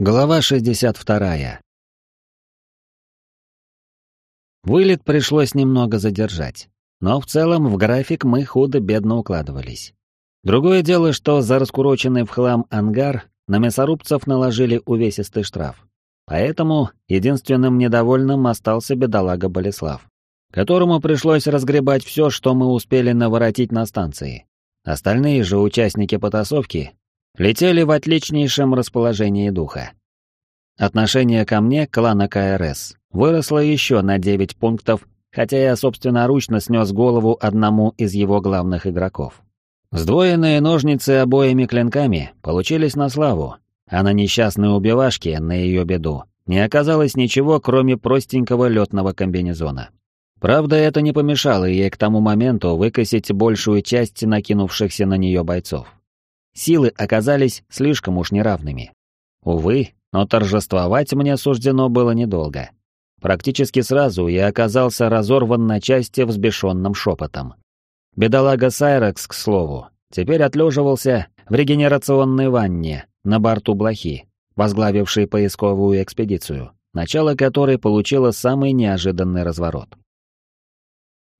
Глава 62. Вылет пришлось немного задержать, но в целом в график мы худо-бедно укладывались. Другое дело, что за раскуроченный в хлам ангар на мясорубцев наложили увесистый штраф. Поэтому единственным недовольным остался бедолага Болеслав, которому пришлось разгребать все, что мы успели наворотить на станции. Остальные же участники потасовки летели в отличнейшем расположении духа. Отношение ко мне, клана КРС, выросло еще на 9 пунктов, хотя я собственноручно снес голову одному из его главных игроков. Сдвоенные ножницы обоими клинками получились на славу, а на несчастной убивашке, на ее беду, не оказалось ничего, кроме простенького летного комбинезона. Правда, это не помешало ей к тому моменту выкосить большую часть накинувшихся на нее бойцов. Силы оказались слишком уж неравными. Увы, но торжествовать мне суждено было недолго. Практически сразу я оказался разорван на части взбешенным шепотом. Бедолага Сайрекс, к слову, теперь отлеживался в регенерационной ванне на борту Блохи, возглавившей поисковую экспедицию, начало которой получило самый неожиданный разворот.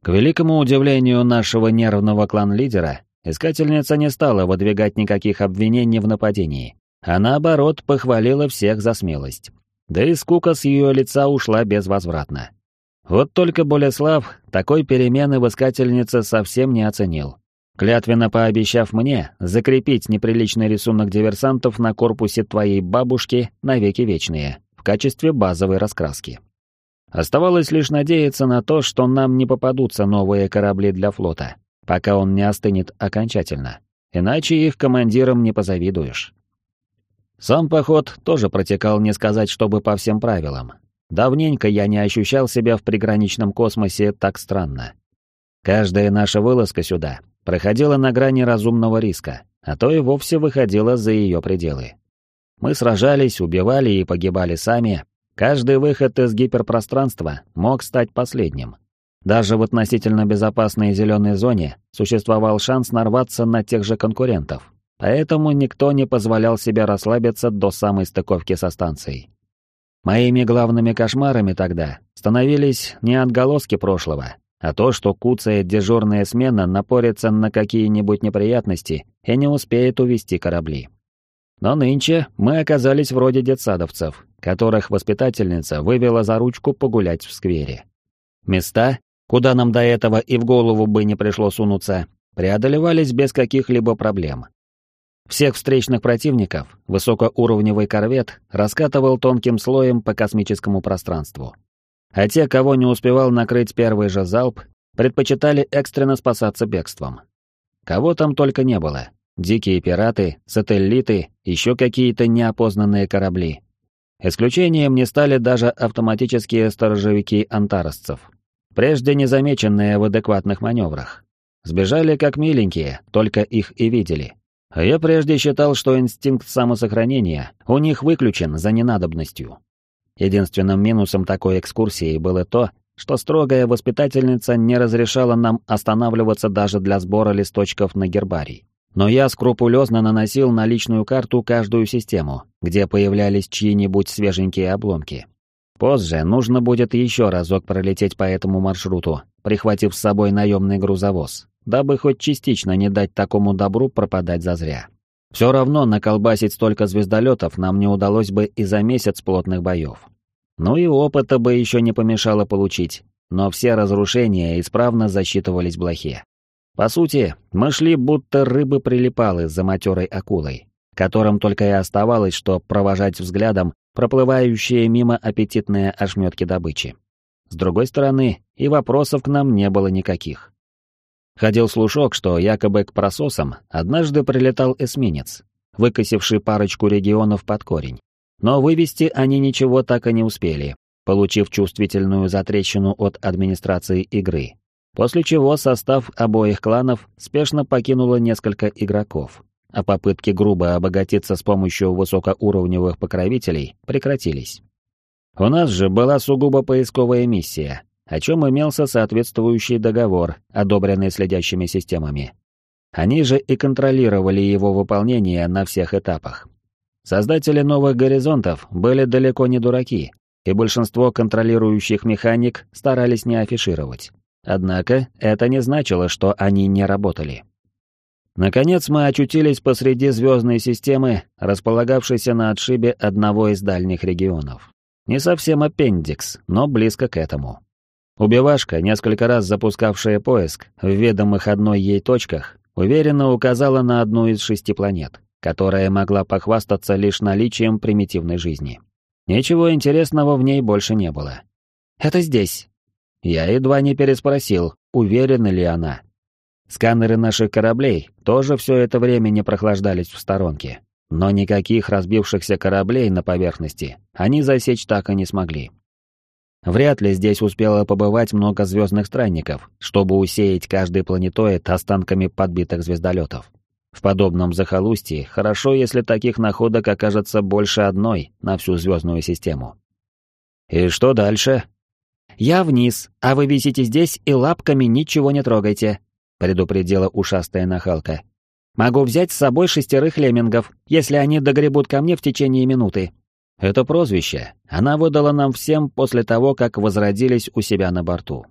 К великому удивлению нашего нервного клан-лидера, Искательница не стала выдвигать никаких обвинений в нападении, а наоборот похвалила всех за смелость. Да и скука с ее лица ушла безвозвратно. Вот только Болеслав такой перемены в искательнице совсем не оценил, клятвенно пообещав мне закрепить неприличный рисунок диверсантов на корпусе твоей бабушки навеки вечные, в качестве базовой раскраски. Оставалось лишь надеяться на то, что нам не попадутся новые корабли для флота пока он не остынет окончательно, иначе их командирам не позавидуешь. Сам поход тоже протекал не сказать, чтобы по всем правилам. Давненько я не ощущал себя в приграничном космосе так странно. Каждая наша вылазка сюда проходила на грани разумного риска, а то и вовсе выходила за ее пределы. Мы сражались, убивали и погибали сами. Каждый выход из гиперпространства мог стать последним. Даже в относительно безопасной зеленой зоне существовал шанс нарваться на тех же конкурентов, поэтому никто не позволял себе расслабиться до самой стыковки со станцией. Моими главными кошмарами тогда становились не отголоски прошлого, а то, что куцая дежурная смена напорится на какие-нибудь неприятности и не успеет увести корабли. Но нынче мы оказались вроде детсадовцев, которых воспитательница вывела за ручку погулять в сквере. Места, куда нам до этого и в голову бы не пришло сунуться, преодолевались без каких-либо проблем. Всех встречных противников высокоуровневый корвет раскатывал тонким слоем по космическому пространству. А те, кого не успевал накрыть первый же залп, предпочитали экстренно спасаться бегством. Кого там только не было. Дикие пираты, сателлиты, еще какие-то неопознанные корабли. Исключением не стали даже автоматические сторожевики антаросцев прежде незамеченные в адекватных маневрах. Сбежали как миленькие, только их и видели. А я прежде считал, что инстинкт самосохранения у них выключен за ненадобностью. Единственным минусом такой экскурсии было то, что строгая воспитательница не разрешала нам останавливаться даже для сбора листочков на гербарий. Но я скрупулезно наносил на личную карту каждую систему, где появлялись чьи-нибудь свеженькие обломки. Позже нужно будет еще разок пролететь по этому маршруту, прихватив с собой наемный грузовоз, дабы хоть частично не дать такому добру пропадать зазря. Все равно наколбасить столько звездолетов нам не удалось бы и за месяц плотных боев. Ну и опыта бы еще не помешало получить, но все разрушения исправно засчитывались блохе. По сути, мы шли будто рыбы прилипалы за матерой акулой, которым только и оставалось, что провожать взглядом проплывающие мимо аппетитные ошметки добычи. С другой стороны, и вопросов к нам не было никаких. Ходил слушок, что якобы к прососам однажды прилетал эсминец, выкосивший парочку регионов под корень. Но вывести они ничего так и не успели, получив чувствительную затрещину от администрации игры. После чего состав обоих кланов спешно покинуло несколько игроков, а попытки грубо обогатиться с помощью высокоуровневых покровителей прекратились. У нас же была сугубо поисковая миссия, о чем имелся соответствующий договор, одобренный следящими системами. Они же и контролировали его выполнение на всех этапах. Создатели новых горизонтов были далеко не дураки, и большинство контролирующих механик старались не афишировать. Однако это не значило, что они не работали. Наконец мы очутились посреди звездной системы, располагавшейся на отшибе одного из дальних регионов. Не совсем аппендикс, но близко к этому. Убивашка, несколько раз запускавшая поиск в ведомых одной ей точках, уверенно указала на одну из шести планет, которая могла похвастаться лишь наличием примитивной жизни. Ничего интересного в ней больше не было. «Это здесь». Я едва не переспросил, уверена ли она. Сканеры наших кораблей тоже все это время не прохлаждались в сторонке, но никаких разбившихся кораблей на поверхности они засечь так и не смогли. Вряд ли здесь успело побывать много звездных странников, чтобы усеять каждый планетоид останками подбитых звездолетов. В подобном захолустье хорошо, если таких находок окажется больше одной на всю звездную систему. И что дальше? Я вниз, а вы висите здесь и лапками ничего не трогайте, предупредила ушастая нахалка. Могу взять с собой шестерых леммингов, если они догребут ко мне в течение минуты. Это прозвище она выдала нам всем после того, как возродились у себя на борту.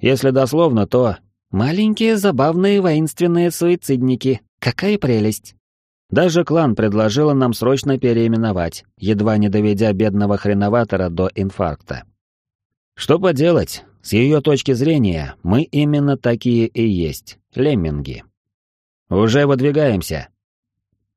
Если дословно, то «маленькие забавные воинственные суицидники. Какая прелесть!» Даже клан предложила нам срочно переименовать, едва не доведя бедного хреноватора до инфаркта. Что поделать, с ее точки зрения, мы именно такие и есть, лемминги. Уже выдвигаемся.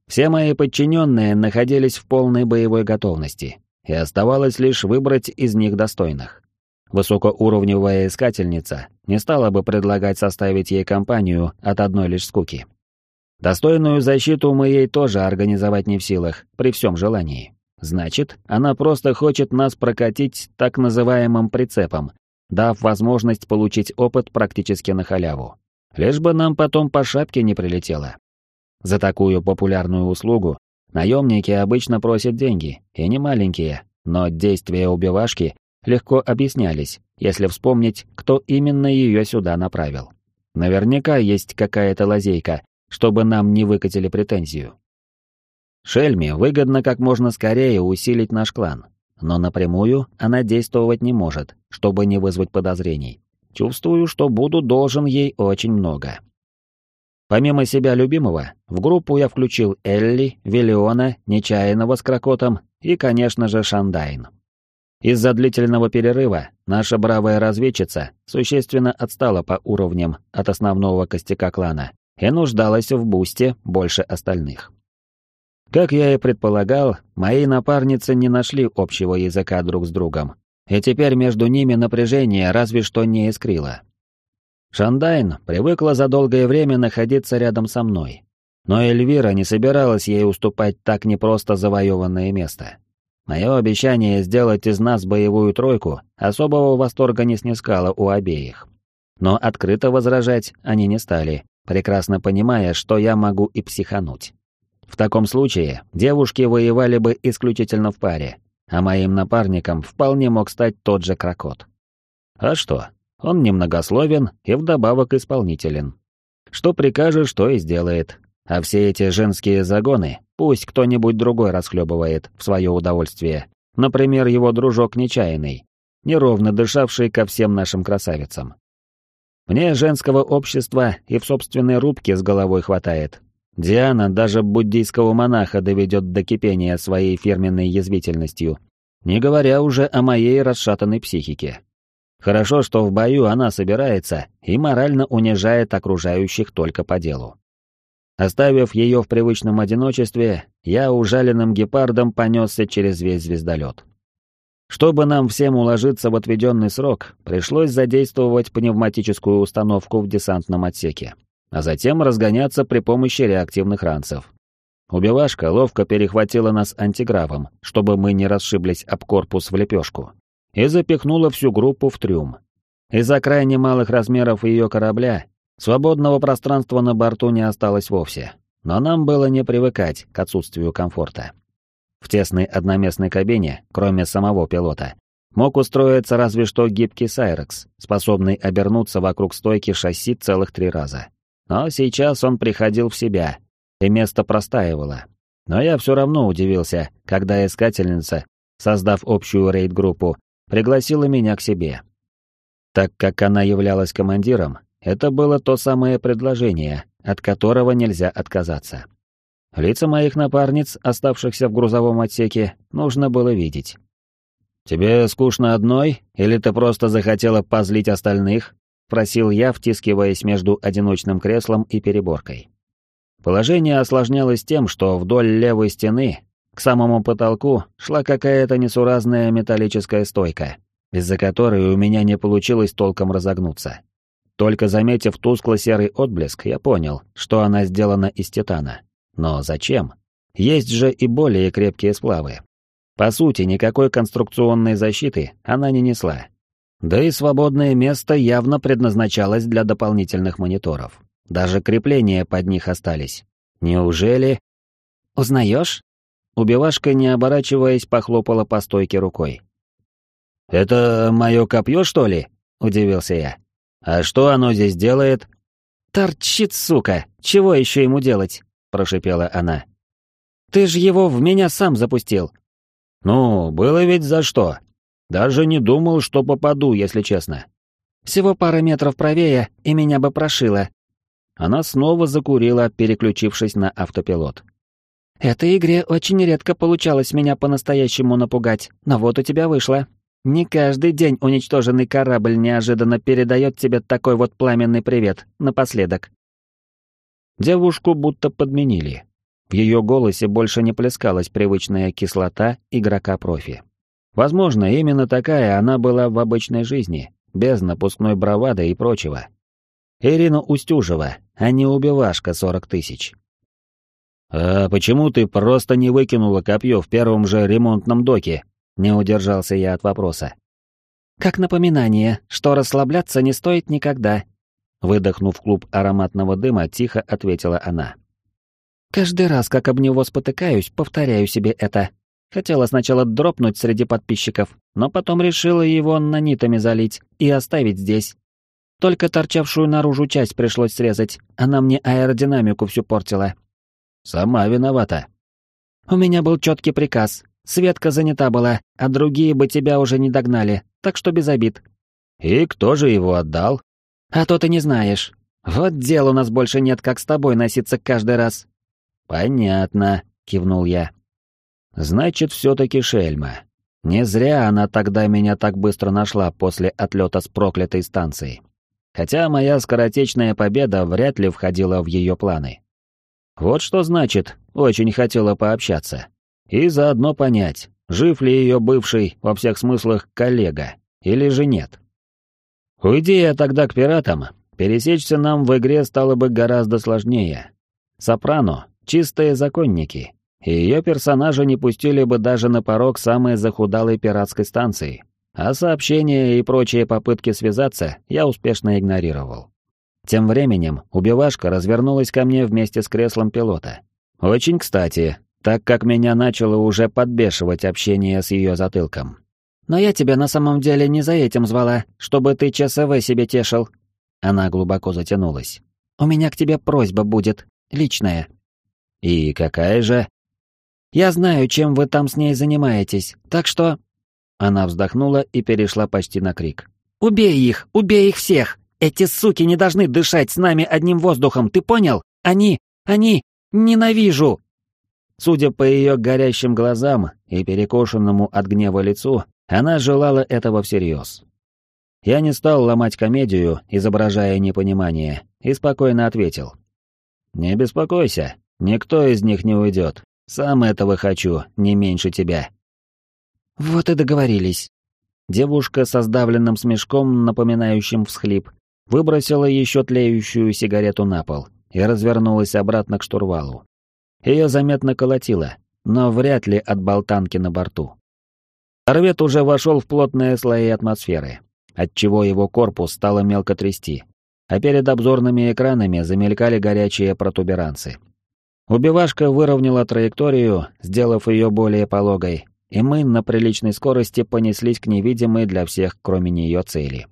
Все мои подчиненные находились в полной боевой готовности, и оставалось лишь выбрать из них достойных. Высокоуровневая искательница не стала бы предлагать составить ей компанию от одной лишь скуки. Достойную защиту мы ей тоже организовать не в силах, при всем желании. Значит, она просто хочет нас прокатить так называемым прицепом, дав возможность получить опыт практически на халяву. Лишь бы нам потом по шапке не прилетело. За такую популярную услугу наемники обычно просят деньги, и не маленькие, но действия убивашки легко объяснялись, если вспомнить, кто именно ее сюда направил. Наверняка есть какая-то лазейка, чтобы нам не выкатили претензию. Шельме выгодно как можно скорее усилить наш клан, но напрямую она действовать не может, чтобы не вызвать подозрений. Чувствую, что буду должен ей очень много. Помимо себя любимого, в группу я включил Элли, Виллиона, Нечаянного с Крокотом и, конечно же, Шандайн. Из-за длительного перерыва наша бравая разведчица существенно отстала по уровням от основного костяка клана и нуждалась в бусте больше остальных. Как я и предполагал, мои напарницы не нашли общего языка друг с другом, и теперь между ними напряжение разве что не искрило. Шандайн привыкла за долгое время находиться рядом со мной, но Эльвира не собиралась ей уступать так непросто завоеванное место. Мое обещание сделать из нас боевую тройку особого восторга не снискало у обеих. Но открыто возражать они не стали, прекрасно понимая, что я могу и психануть. В таком случае девушки воевали бы исключительно в паре, а моим напарником вполне мог стать тот же Крокот. А что? Он немногословен и вдобавок исполнителен. Что прикажешь, то и сделает. А все эти женские загоны пусть кто-нибудь другой расхлебывает в свое удовольствие. Например, его дружок Нечаянный, неровно дышавший ко всем нашим красавицам. Мне женского общества и в собственной рубке с головой хватает, Диана даже буддийского монаха доведет до кипения своей фирменной язвительностью, не говоря уже о моей расшатанной психике. Хорошо, что в бою она собирается и морально унижает окружающих только по делу. Оставив ее в привычном одиночестве, я ужаленным гепардом понесся через весь звездолет. Чтобы нам всем уложиться в отведенный срок, пришлось задействовать пневматическую установку в десантном отсеке а затем разгоняться при помощи реактивных ранцев. Убивашка ловко перехватила нас антигравом, чтобы мы не расшиблись об корпус в лепешку, и запихнула всю группу в трюм. Из-за крайне малых размеров ее корабля свободного пространства на борту не осталось вовсе, но нам было не привыкать к отсутствию комфорта. В тесной одноместной кабине, кроме самого пилота, мог устроиться разве что гибкий Сайрекс, способный обернуться вокруг стойки шасси целых три раза. Но сейчас он приходил в себя, и место простаивало. Но я все равно удивился, когда искательница, создав общую рейд-группу, пригласила меня к себе. Так как она являлась командиром, это было то самое предложение, от которого нельзя отказаться. Лица моих напарниц, оставшихся в грузовом отсеке, нужно было видеть. «Тебе скучно одной, или ты просто захотела позлить остальных?» — просил я, втискиваясь между одиночным креслом и переборкой. Положение осложнялось тем, что вдоль левой стены, к самому потолку, шла какая-то несуразная металлическая стойка, из-за которой у меня не получилось толком разогнуться. Только заметив тускло-серый отблеск, я понял, что она сделана из титана. Но зачем? Есть же и более крепкие сплавы. По сути, никакой конструкционной защиты она не несла. Да и свободное место явно предназначалось для дополнительных мониторов. Даже крепления под них остались. Неужели... «Узнаешь?» Убивашка, не оборачиваясь, похлопала по стойке рукой. «Это мое копье, что ли?» — удивился я. «А что оно здесь делает?» «Торчит, сука! Чего еще ему делать?» — прошипела она. «Ты же его в меня сам запустил!» «Ну, было ведь за что. Даже не думал, что попаду, если честно». «Всего пара метров правее, и меня бы прошило». Она снова закурила, переключившись на автопилот. «Этой игре очень редко получалось меня по-настоящему напугать, но вот у тебя вышло. Не каждый день уничтоженный корабль неожиданно передает тебе такой вот пламенный привет, напоследок. Девушку будто подменили. В ее голосе больше не плескалась привычная кислота игрока-профи. Возможно, именно такая она была в обычной жизни, без напускной бравады и прочего. Ирина Устюжева, а не убивашка сорок тысяч. «А почему ты просто не выкинула копье в первом же ремонтном доке?» Не удержался я от вопроса. Как напоминание, что расслабляться не стоит никогда. Выдохнув клуб ароматного дыма, тихо ответила она. Каждый раз, как об него спотыкаюсь, повторяю себе это. Хотела сначала дропнуть среди подписчиков, но потом решила его нанитами залить и оставить здесь. Только торчавшую наружу часть пришлось срезать, она мне аэродинамику всю портила. Сама виновата. У меня был четкий приказ Светка занята была, а другие бы тебя уже не догнали, так что без обид». «И кто же его отдал?» «А то ты не знаешь. Вот дел у нас больше нет, как с тобой носиться каждый раз». «Понятно», — кивнул я. «Значит, все-таки шельма. Не зря она тогда меня так быстро нашла после отлета с проклятой станции. Хотя моя скоротечная победа вряд ли входила в ее планы. Вот что значит, очень хотела пообщаться и заодно понять, жив ли ее бывший, во всех смыслах, коллега, или же нет. Уйди я тогда к пиратам, пересечься нам в игре стало бы гораздо сложнее. Сопрано — чистые законники, ее персонажа не пустили бы даже на порог самой захудалой пиратской станции, а сообщения и прочие попытки связаться я успешно игнорировал. Тем временем убивашка развернулась ко мне вместе с креслом пилота. Очень кстати, так как меня начало уже подбешивать общение с ее затылком. «Но я тебя на самом деле не за этим звала, чтобы ты ЧСВ себе тешил». Она глубоко затянулась. «У меня к тебе просьба будет, личная». «И какая же?» «Я знаю, чем вы там с ней занимаетесь, так что...» Она вздохнула и перешла почти на крик. «Убей их! Убей их всех! Эти суки не должны дышать с нами одним воздухом, ты понял? Они... они... Ненавижу!» Судя по ее горящим глазам и перекошенному от гнева лицу, она желала этого всерьез. Я не стал ломать комедию, изображая непонимание, и спокойно ответил. «Не беспокойся, никто из них не уйдет. Сам этого хочу, не меньше тебя». «Вот и договорились». Девушка со сдавленным смешком, напоминающим всхлип, выбросила еще тлеющую сигарету на пол и развернулась обратно к штурвалу. Ее заметно колотило, но вряд ли от болтанки на борту. Корвет уже вошел в плотные слои атмосферы, отчего его корпус стало мелко трясти, а перед обзорными экранами замелькали горячие протуберанцы. Убивашка выровняла траекторию, сделав ее более пологой, и мы на приличной скорости понеслись к невидимой для всех, кроме нее, цели.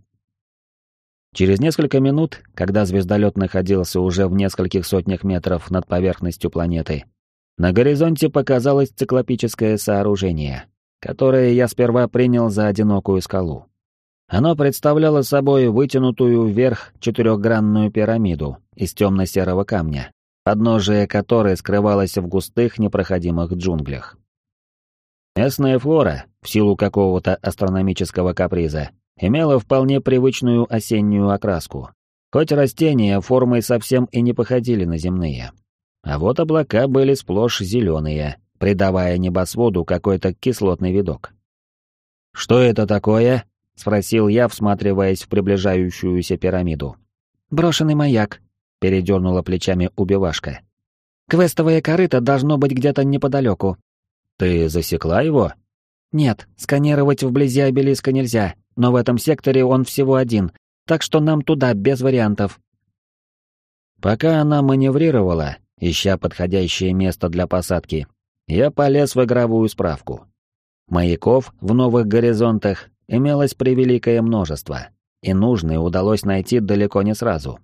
Через несколько минут, когда звездолет находился уже в нескольких сотнях метров над поверхностью планеты, На горизонте показалось циклопическое сооружение, которое я сперва принял за одинокую скалу. Оно представляло собой вытянутую вверх четырехгранную пирамиду из темно-серого камня, подножие которой скрывалось в густых непроходимых джунглях. Местная флора, в силу какого-то астрономического каприза, имела вполне привычную осеннюю окраску, хоть растения формой совсем и не походили на земные. А вот облака были сплошь зеленые, придавая небосводу какой-то кислотный видок. «Что это такое?» — спросил я, всматриваясь в приближающуюся пирамиду. «Брошенный маяк», — передернула плечами убивашка. «Квестовое корыто должно быть где-то неподалеку». «Ты засекла его?» «Нет, сканировать вблизи обелиска нельзя, но в этом секторе он всего один, так что нам туда без вариантов». Пока она маневрировала, ища подходящее место для посадки, я полез в игровую справку. Маяков в новых горизонтах имелось превеликое множество, и нужные удалось найти далеко не сразу.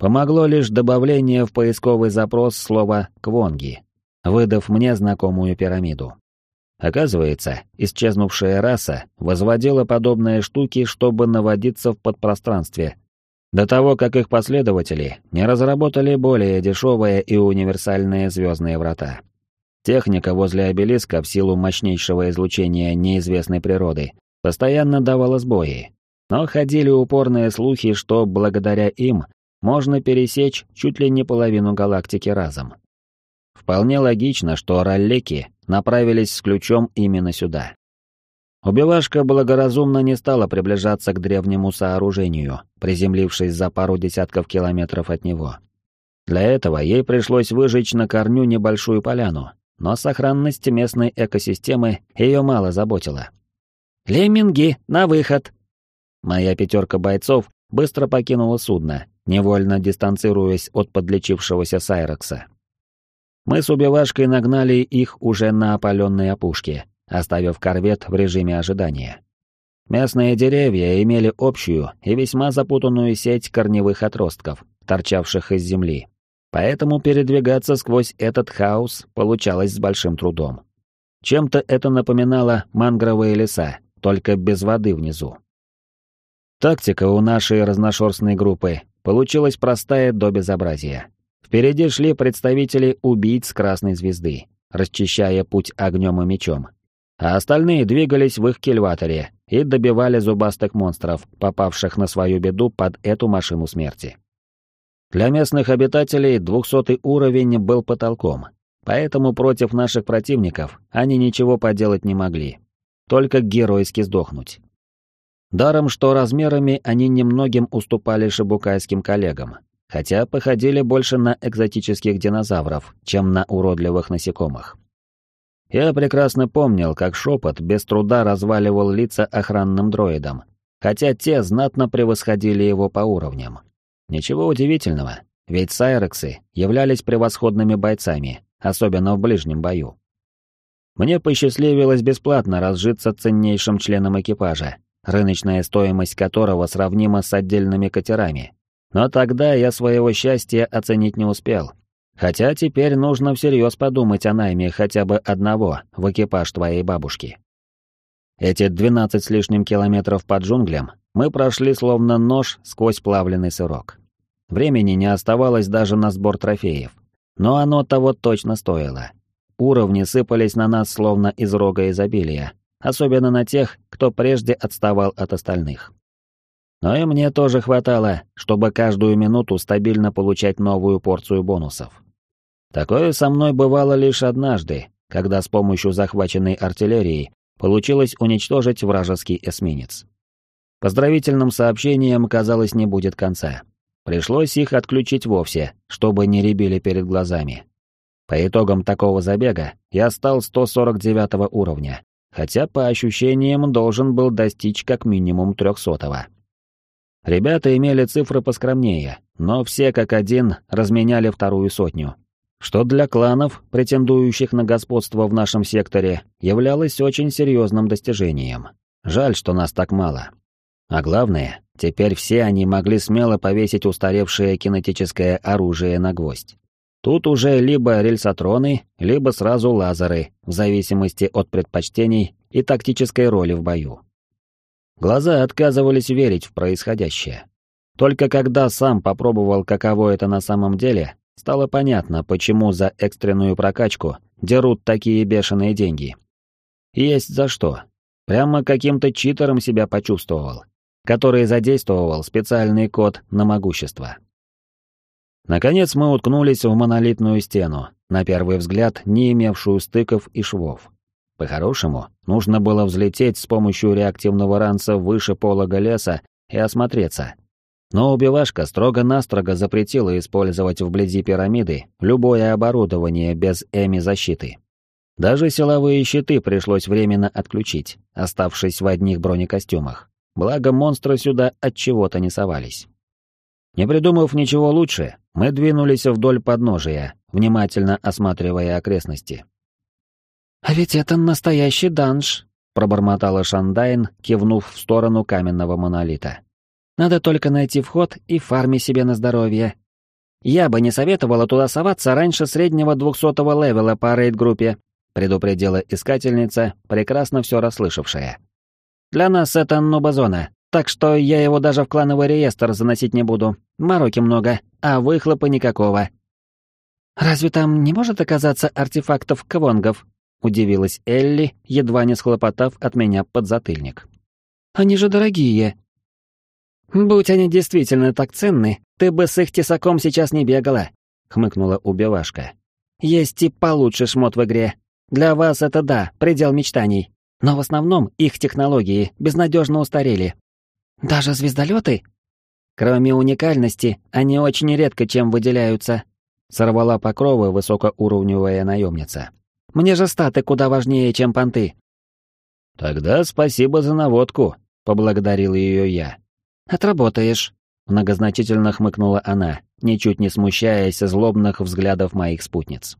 Помогло лишь добавление в поисковый запрос слова «квонги», выдав мне знакомую пирамиду. Оказывается, исчезнувшая раса возводила подобные штуки, чтобы наводиться в подпространстве, до того, как их последователи не разработали более дешевые и универсальные звездные врата. Техника возле обелиска в силу мощнейшего излучения неизвестной природы постоянно давала сбои, но ходили упорные слухи, что благодаря им можно пересечь чуть ли не половину галактики разом. Вполне логично, что роллеки направились с ключом именно сюда. Убивашка благоразумно не стала приближаться к древнему сооружению, приземлившись за пару десятков километров от него. Для этого ей пришлось выжечь на корню небольшую поляну, но сохранность местной экосистемы ее мало заботила. «Лемминги, на выход!» Моя пятерка бойцов быстро покинула судно, невольно дистанцируясь от подлечившегося Сайрекса. Мы с убивашкой нагнали их уже на опаленной опушке, оставив корвет в режиме ожидания. Местные деревья имели общую и весьма запутанную сеть корневых отростков, торчавших из земли. Поэтому передвигаться сквозь этот хаос получалось с большим трудом. Чем-то это напоминало мангровые леса, только без воды внизу. Тактика у нашей разношерстной группы получилась простая до безобразия. Впереди шли представители убийц Красной Звезды, расчищая путь огнем и мечом. А остальные двигались в их кельваторе и добивали зубастых монстров, попавших на свою беду под эту машину смерти. Для местных обитателей двухсотый уровень был потолком, поэтому против наших противников они ничего поделать не могли. Только геройски сдохнуть. Даром, что размерами они немногим уступали шибукайским коллегам, хотя походили больше на экзотических динозавров, чем на уродливых насекомых. Я прекрасно помнил, как шепот без труда разваливал лица охранным дроидам, хотя те знатно превосходили его по уровням. Ничего удивительного, ведь сайрексы являлись превосходными бойцами, особенно в ближнем бою. Мне посчастливилось бесплатно разжиться ценнейшим членом экипажа, рыночная стоимость которого сравнима с отдельными катерами, но тогда я своего счастья оценить не успел. Хотя теперь нужно всерьез подумать о найме хотя бы одного в экипаж твоей бабушки. Эти двенадцать с лишним километров под джунглям мы прошли словно нож сквозь плавленый сырок. Времени не оставалось даже на сбор трофеев. Но оно того точно стоило. Уровни сыпались на нас словно из рога изобилия, особенно на тех, кто прежде отставал от остальных. Но и мне тоже хватало, чтобы каждую минуту стабильно получать новую порцию бонусов. Такое со мной бывало лишь однажды, когда с помощью захваченной артиллерии получилось уничтожить вражеский эсминец. Поздравительным сообщениям, казалось, не будет конца. Пришлось их отключить вовсе, чтобы не ребили перед глазами. По итогам такого забега я стал 149 уровня, хотя по ощущениям должен был достичь как минимум 300 -го. Ребята имели цифры поскромнее, но все как один разменяли вторую сотню. Что для кланов, претендующих на господство в нашем секторе, являлось очень серьезным достижением. Жаль, что нас так мало. А главное, теперь все они могли смело повесить устаревшее кинетическое оружие на гвоздь. Тут уже либо рельсотроны, либо сразу лазеры, в зависимости от предпочтений и тактической роли в бою. Глаза отказывались верить в происходящее. Только когда сам попробовал, каково это на самом деле, стало понятно, почему за экстренную прокачку дерут такие бешеные деньги. Есть за что. Прямо каким-то читером себя почувствовал, который задействовал специальный код на могущество. Наконец мы уткнулись в монолитную стену, на первый взгляд не имевшую стыков и швов. По-хорошему, нужно было взлететь с помощью реактивного ранца выше полога леса и осмотреться. Но убивашка строго-настрого запретила использовать вблизи пирамиды любое оборудование без эми-защиты. Даже силовые щиты пришлось временно отключить, оставшись в одних бронекостюмах. Благо монстры сюда от чего-то не совались. Не придумав ничего лучше, мы двинулись вдоль подножия, внимательно осматривая окрестности. «А ведь это настоящий данж», — пробормотала Шандайн, кивнув в сторону каменного монолита. «Надо только найти вход и фарми себе на здоровье. Я бы не советовала туда соваться раньше среднего двухсотого левела по рейд-группе», — предупредила искательница, прекрасно все расслышавшая. «Для нас это нубазона, так что я его даже в клановый реестр заносить не буду. Мороки много, а выхлопа никакого. «Разве там не может оказаться артефактов квонгов?» — удивилась Элли, едва не схлопотав от меня подзатыльник. «Они же дорогие». «Будь они действительно так ценны, ты бы с их тесаком сейчас не бегала», — хмыкнула убивашка. «Есть и получше шмот в игре. Для вас это да, предел мечтаний. Но в основном их технологии безнадежно устарели, даже звездолеты? Кроме уникальности, они очень редко чем выделяются. Сорвала покровы высокоуровневая наемница. Мне же статы куда важнее, чем понты. Тогда спасибо за наводку, поблагодарил ее я. Отработаешь. Многозначительно хмыкнула она, ничуть не смущаясь злобных взглядов моих спутниц.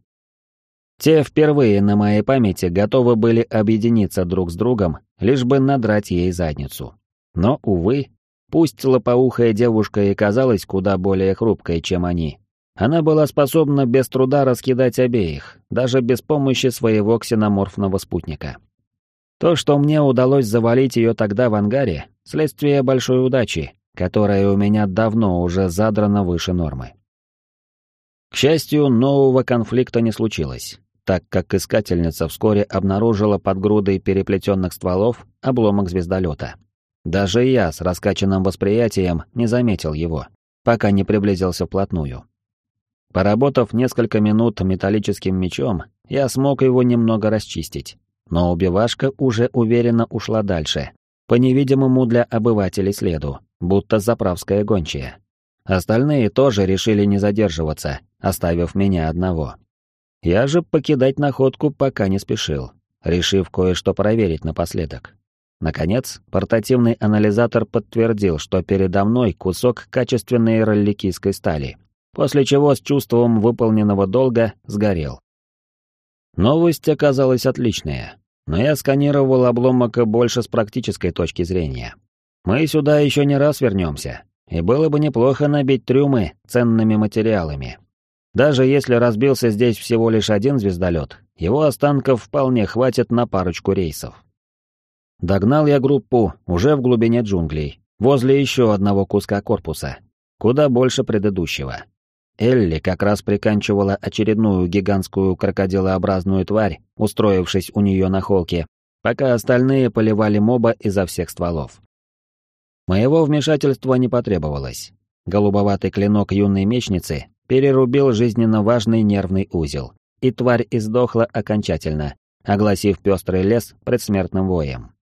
Те впервые на моей памяти готовы были объединиться друг с другом, лишь бы надрать ей задницу. Но, увы, пусть лопоухая девушка и казалась куда более хрупкой, чем они, она была способна без труда раскидать обеих, даже без помощи своего ксеноморфного спутника. То, что мне удалось завалить ее тогда в ангаре, следствие большой удачи, которая у меня давно уже задрана выше нормы. К счастью, нового конфликта не случилось, так как искательница вскоре обнаружила под грудой переплетенных стволов обломок звездолета. Даже я с раскачанным восприятием не заметил его, пока не приблизился вплотную. Поработав несколько минут металлическим мечом, я смог его немного расчистить, но убивашка уже уверенно ушла дальше, по невидимому для обывателей следу, будто заправская гончая. Остальные тоже решили не задерживаться, оставив меня одного. Я же покидать находку пока не спешил, решив кое-что проверить напоследок. Наконец, портативный анализатор подтвердил, что передо мной кусок качественной ролликийской стали, после чего с чувством выполненного долга сгорел. Новость оказалась отличная, но я сканировал обломок больше с практической точки зрения. Мы сюда еще не раз вернемся, и было бы неплохо набить трюмы ценными материалами. Даже если разбился здесь всего лишь один звездолет, его останков вполне хватит на парочку рейсов. Догнал я группу уже в глубине джунглей, возле еще одного куска корпуса, куда больше предыдущего. Элли как раз приканчивала очередную гигантскую крокодилообразную тварь, устроившись у нее на холке, пока остальные поливали моба изо всех стволов. Моего вмешательства не потребовалось. Голубоватый клинок юной мечницы перерубил жизненно важный нервный узел, и тварь издохла окончательно, огласив пестрый лес предсмертным воем.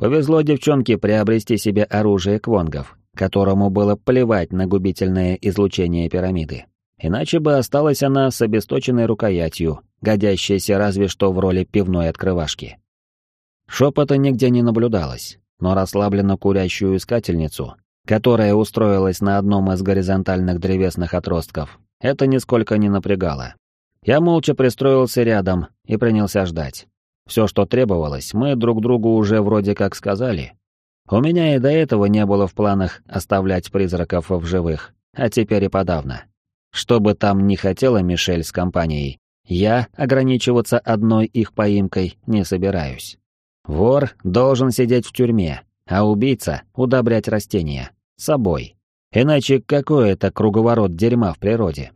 Повезло девчонке приобрести себе оружие квонгов, которому было плевать на губительное излучение пирамиды. Иначе бы осталась она с обесточенной рукоятью, годящейся разве что в роли пивной открывашки. Шепота нигде не наблюдалось, но расслабленно курящую искательницу, которая устроилась на одном из горизонтальных древесных отростков, это нисколько не напрягало. Я молча пристроился рядом и принялся ждать. Все, что требовалось, мы друг другу уже вроде как сказали. У меня и до этого не было в планах оставлять призраков в живых, а теперь и подавно. Что бы там ни хотела Мишель с компанией, я ограничиваться одной их поимкой не собираюсь. Вор должен сидеть в тюрьме, а убийца — удобрять растения. Собой. Иначе какой это круговорот дерьма в природе?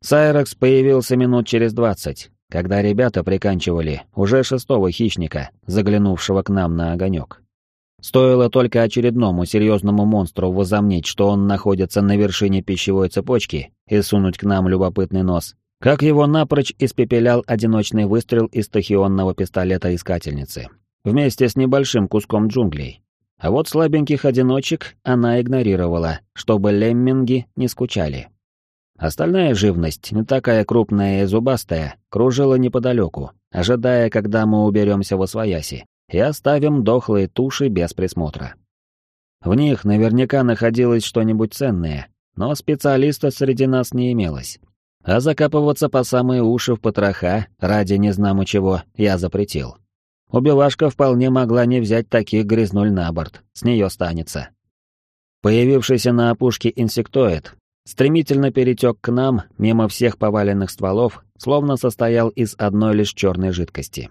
Сайрекс появился минут через двадцать, когда ребята приканчивали уже шестого хищника, заглянувшего к нам на огонек. Стоило только очередному серьезному монстру возомнить, что он находится на вершине пищевой цепочки, и сунуть к нам любопытный нос, как его напрочь испепелял одиночный выстрел из тахионного пистолета искательницы, вместе с небольшим куском джунглей. А вот слабеньких одиночек она игнорировала, чтобы лемминги не скучали. Остальная живность, не такая крупная и зубастая, кружила неподалеку, ожидая, когда мы уберемся во свояси, и оставим дохлые туши без присмотра. В них наверняка находилось что-нибудь ценное, но специалиста среди нас не имелось. А закапываться по самые уши в потроха ради незнамо чего я запретил. Убивашка вполне могла не взять таких грязнуль на борт, с нее станется. Появившийся на опушке инсектоид стремительно перетек к нам мимо всех поваленных стволов, словно состоял из одной лишь черной жидкости.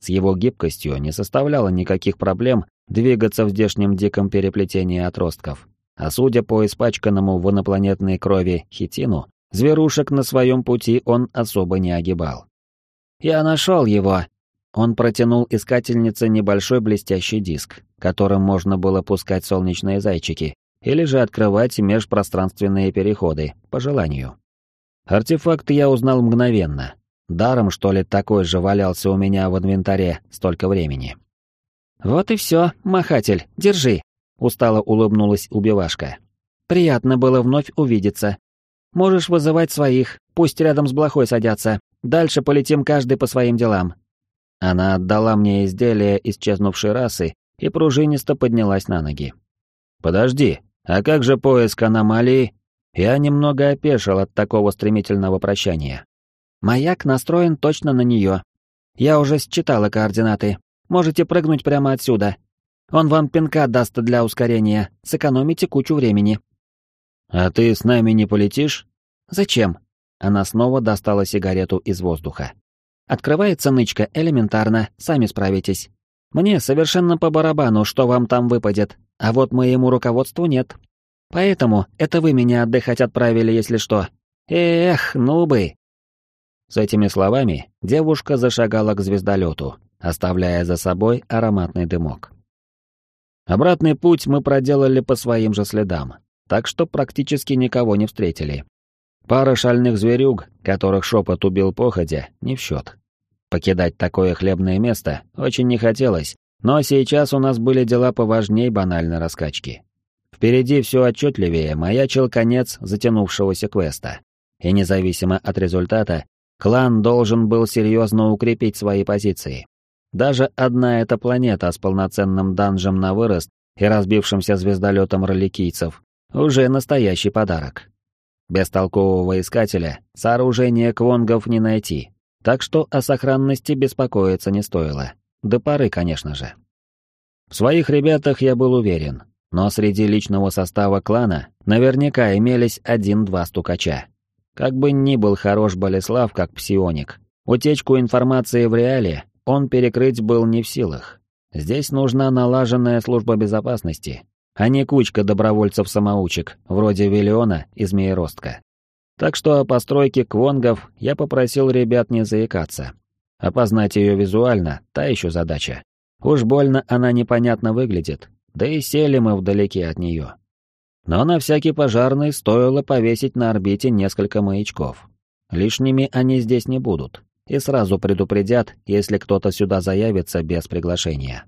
С его гибкостью не составляло никаких проблем двигаться в здешнем диком переплетении отростков. А судя по испачканному в инопланетной крови хитину, зверушек на своем пути он особо не огибал. «Я нашел его!» Он протянул искательнице небольшой блестящий диск, которым можно было пускать солнечные зайчики, или же открывать межпространственные переходы, по желанию. Артефакт я узнал мгновенно, Даром, что ли, такой же валялся у меня в инвентаре столько времени. «Вот и все, махатель, держи», — устало улыбнулась убивашка. «Приятно было вновь увидеться. Можешь вызывать своих, пусть рядом с блохой садятся. Дальше полетим каждый по своим делам». Она отдала мне изделие исчезнувшей расы и пружинисто поднялась на ноги. «Подожди, а как же поиск аномалии?» Я немного опешил от такого стремительного прощания. Маяк настроен точно на нее. Я уже считала координаты. Можете прыгнуть прямо отсюда. Он вам пинка даст для ускорения. Сэкономите кучу времени. А ты с нами не полетишь? Зачем? Она снова достала сигарету из воздуха. Открывается нычка элементарно, сами справитесь. Мне совершенно по барабану, что вам там выпадет, а вот моему руководству нет. Поэтому это вы меня отдыхать отправили, если что. Эх, ну бы. С этими словами девушка зашагала к звездолету, оставляя за собой ароматный дымок. Обратный путь мы проделали по своим же следам, так что практически никого не встретили. Пара шальных зверюг, которых шепот убил походя, не в счет. Покидать такое хлебное место очень не хотелось, но сейчас у нас были дела поважней банальной раскачки. Впереди все отчетливее маячил конец затянувшегося квеста. И независимо от результата, Клан должен был серьезно укрепить свои позиции. Даже одна эта планета с полноценным данжем на вырост и разбившимся звездолетом роликийцев уже настоящий подарок. Без толкового искателя сооружение квонгов не найти, так что о сохранности беспокоиться не стоило. До поры, конечно же. В своих ребятах я был уверен, но среди личного состава клана наверняка имелись один-два стукача. Как бы ни был хорош Болеслав как псионик, утечку информации в реале он перекрыть был не в силах. Здесь нужна налаженная служба безопасности, а не кучка добровольцев-самоучек, вроде Виллиона и Змееростка. Так что о постройке квонгов я попросил ребят не заикаться. Опознать ее визуально — та еще задача. Уж больно она непонятно выглядит, да и сели мы вдалеке от нее. Но на всякий пожарный стоило повесить на орбите несколько маячков. Лишними они здесь не будут, и сразу предупредят, если кто-то сюда заявится без приглашения.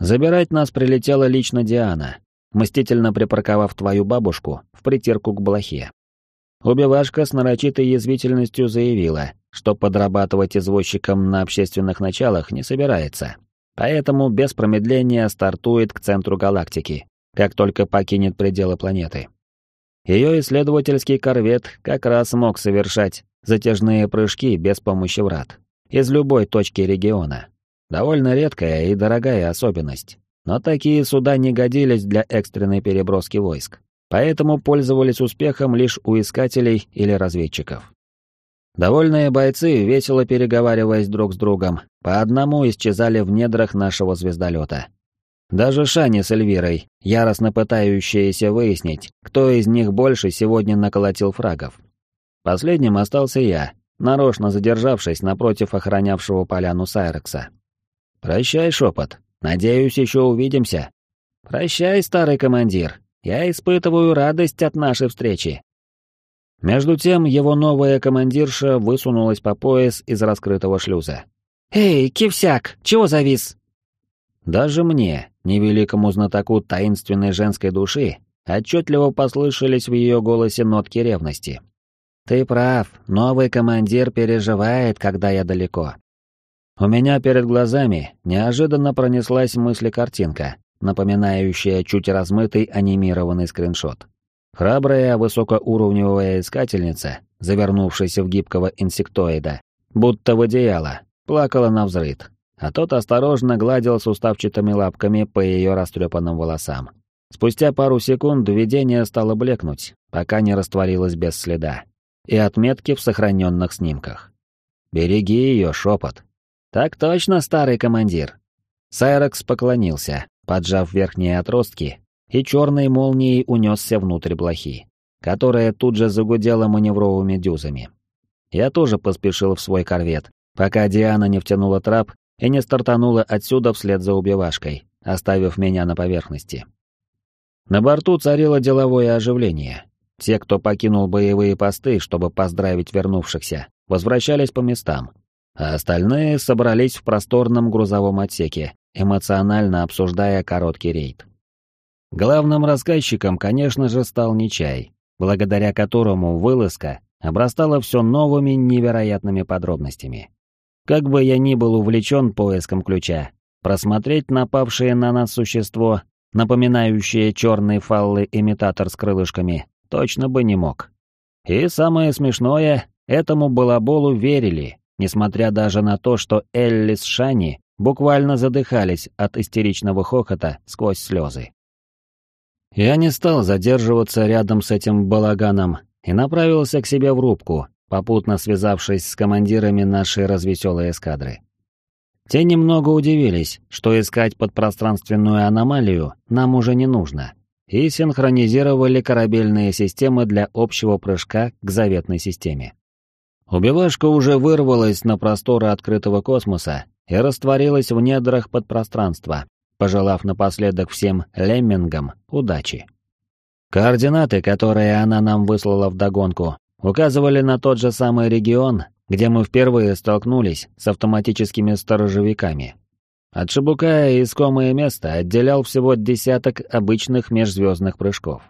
Забирать нас прилетела лично Диана, мстительно припарковав твою бабушку в притирку к блохе. Убивашка с нарочитой язвительностью заявила, что подрабатывать извозчиком на общественных началах не собирается, поэтому без промедления стартует к центру галактики, как только покинет пределы планеты. Ее исследовательский корвет как раз мог совершать затяжные прыжки без помощи врат, из любой точки региона. Довольно редкая и дорогая особенность, но такие суда не годились для экстренной переброски войск. поэтому пользовались успехом лишь у искателей или разведчиков. Довольные бойцы, весело переговариваясь друг с другом, по одному исчезали в недрах нашего звездолета. Даже Шани с Эльвирой, яростно пытающиеся выяснить, кто из них больше сегодня наколотил фрагов. Последним остался я, нарочно задержавшись напротив охранявшего поляну Сайрекса. «Прощай, шепот. Надеюсь, еще увидимся». «Прощай, старый командир. Я испытываю радость от нашей встречи». Между тем, его новая командирша высунулась по пояс из раскрытого шлюза. «Эй, кивсяк, чего завис?» Даже мне, невеликому знатоку таинственной женской души, отчетливо послышались в ее голосе нотки ревности. «Ты прав, новый командир переживает, когда я далеко». У меня перед глазами неожиданно пронеслась мысли-картинка, напоминающая чуть размытый анимированный скриншот. Храбрая высокоуровневая искательница, завернувшаяся в гибкого инсектоида, будто в одеяло, плакала на взрыд, а тот осторожно гладил суставчатыми лапками по ее растрепанным волосам. Спустя пару секунд видение стало блекнуть, пока не растворилось без следа. И отметки в сохраненных снимках. «Береги ее, шепот». «Так точно, старый командир». Сайрекс поклонился, поджав верхние отростки и черной молнией унесся внутрь блохи, которая тут же загудела маневровыми дюзами. Я тоже поспешил в свой корвет, пока Диана не втянула трап и не стартанула отсюда вслед за убивашкой, оставив меня на поверхности. На борту царило деловое оживление. Те, кто покинул боевые посты, чтобы поздравить вернувшихся, возвращались по местам, а остальные собрались в просторном грузовом отсеке, эмоционально обсуждая короткий рейд. Главным рассказчиком, конечно же, стал Нечай, благодаря которому вылазка обрастала все новыми невероятными подробностями. Как бы я ни был увлечен поиском ключа, просмотреть напавшее на нас существо, напоминающее черный фаллы-имитатор с крылышками, точно бы не мог. И самое смешное, этому балаболу верили, несмотря даже на то, что Элли с Шани буквально задыхались от истеричного хохота сквозь слезы. Я не стал задерживаться рядом с этим балаганом и направился к себе в рубку, попутно связавшись с командирами нашей развеселой эскадры. Те немного удивились, что искать подпространственную аномалию нам уже не нужно, и синхронизировали корабельные системы для общего прыжка к заветной системе. Убивашка уже вырвалась на просторы открытого космоса и растворилась в недрах подпространства, пожелав напоследок всем леммингам удачи. Координаты, которые она нам выслала вдогонку, указывали на тот же самый регион, где мы впервые столкнулись с автоматическими сторожевиками. От Шибукая искомое место отделял всего десяток обычных межзвездных прыжков.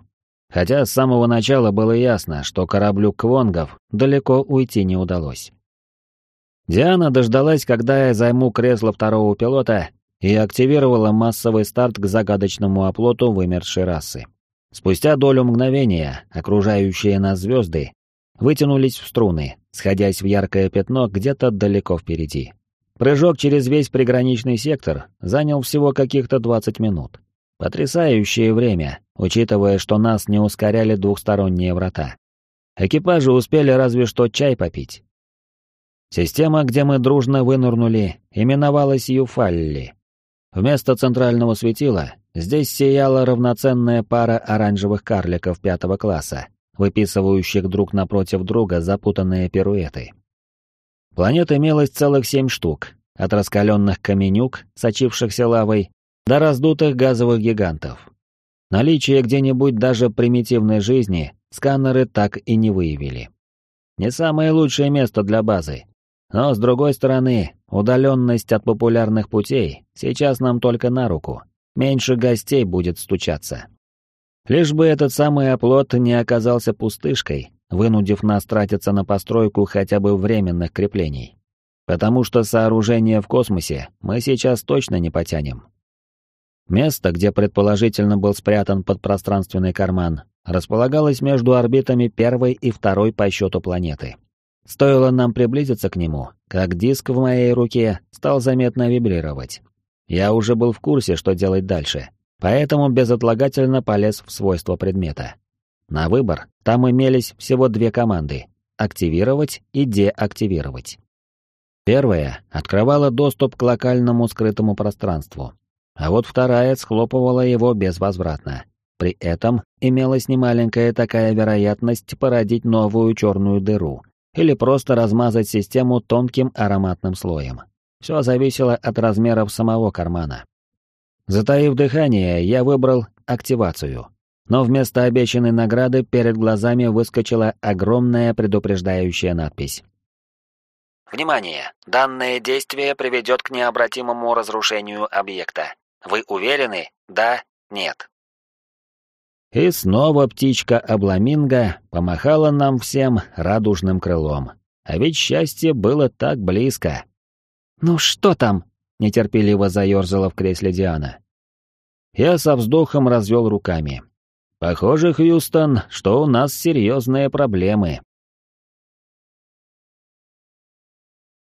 Хотя с самого начала было ясно, что кораблю Квонгов далеко уйти не удалось. Диана дождалась, когда я займу кресло второго пилота, и активировала массовый старт к загадочному оплоту вымершей расы. Спустя долю мгновения окружающие нас звезды вытянулись в струны, сходясь в яркое пятно где-то далеко впереди. Прыжок через весь приграничный сектор занял всего каких-то 20 минут. Потрясающее время, учитывая, что нас не ускоряли двухсторонние врата. Экипажи успели разве что чай попить. Система, где мы дружно вынырнули, именовалась Юфалли. Вместо центрального светила здесь сияла равноценная пара оранжевых карликов пятого класса, выписывающих друг напротив друга запутанные пируэты. Планет имелось целых семь штук, от раскаленных каменюк, сочившихся лавой, до раздутых газовых гигантов. Наличие где-нибудь даже примитивной жизни сканеры так и не выявили. Не самое лучшее место для базы, но, с другой стороны, удаленность от популярных путей сейчас нам только на руку. Меньше гостей будет стучаться. Лишь бы этот самый оплот не оказался пустышкой, вынудив нас тратиться на постройку хотя бы временных креплений. Потому что сооружение в космосе мы сейчас точно не потянем. Место, где предположительно был спрятан подпространственный карман, располагалось между орбитами первой и второй по счету планеты. Стоило нам приблизиться к нему, как диск в моей руке стал заметно вибрировать. Я уже был в курсе, что делать дальше, поэтому безотлагательно полез в свойства предмета. На выбор там имелись всего две команды — активировать и деактивировать. Первая открывала доступ к локальному скрытому пространству, а вот вторая схлопывала его безвозвратно. При этом имелась немаленькая такая вероятность породить новую черную дыру или просто размазать систему тонким ароматным слоем. Все зависело от размеров самого кармана. Затаив дыхание, я выбрал активацию. Но вместо обещанной награды перед глазами выскочила огромная предупреждающая надпись. Внимание! Данное действие приведет к необратимому разрушению объекта. Вы уверены? Да? Нет? И снова птичка-обламинго помахала нам всем радужным крылом. А ведь счастье было так близко. «Ну что там?» — нетерпеливо заерзала в кресле Диана. Я со вздохом развел руками. «Похоже, Хьюстон, что у нас серьезные проблемы».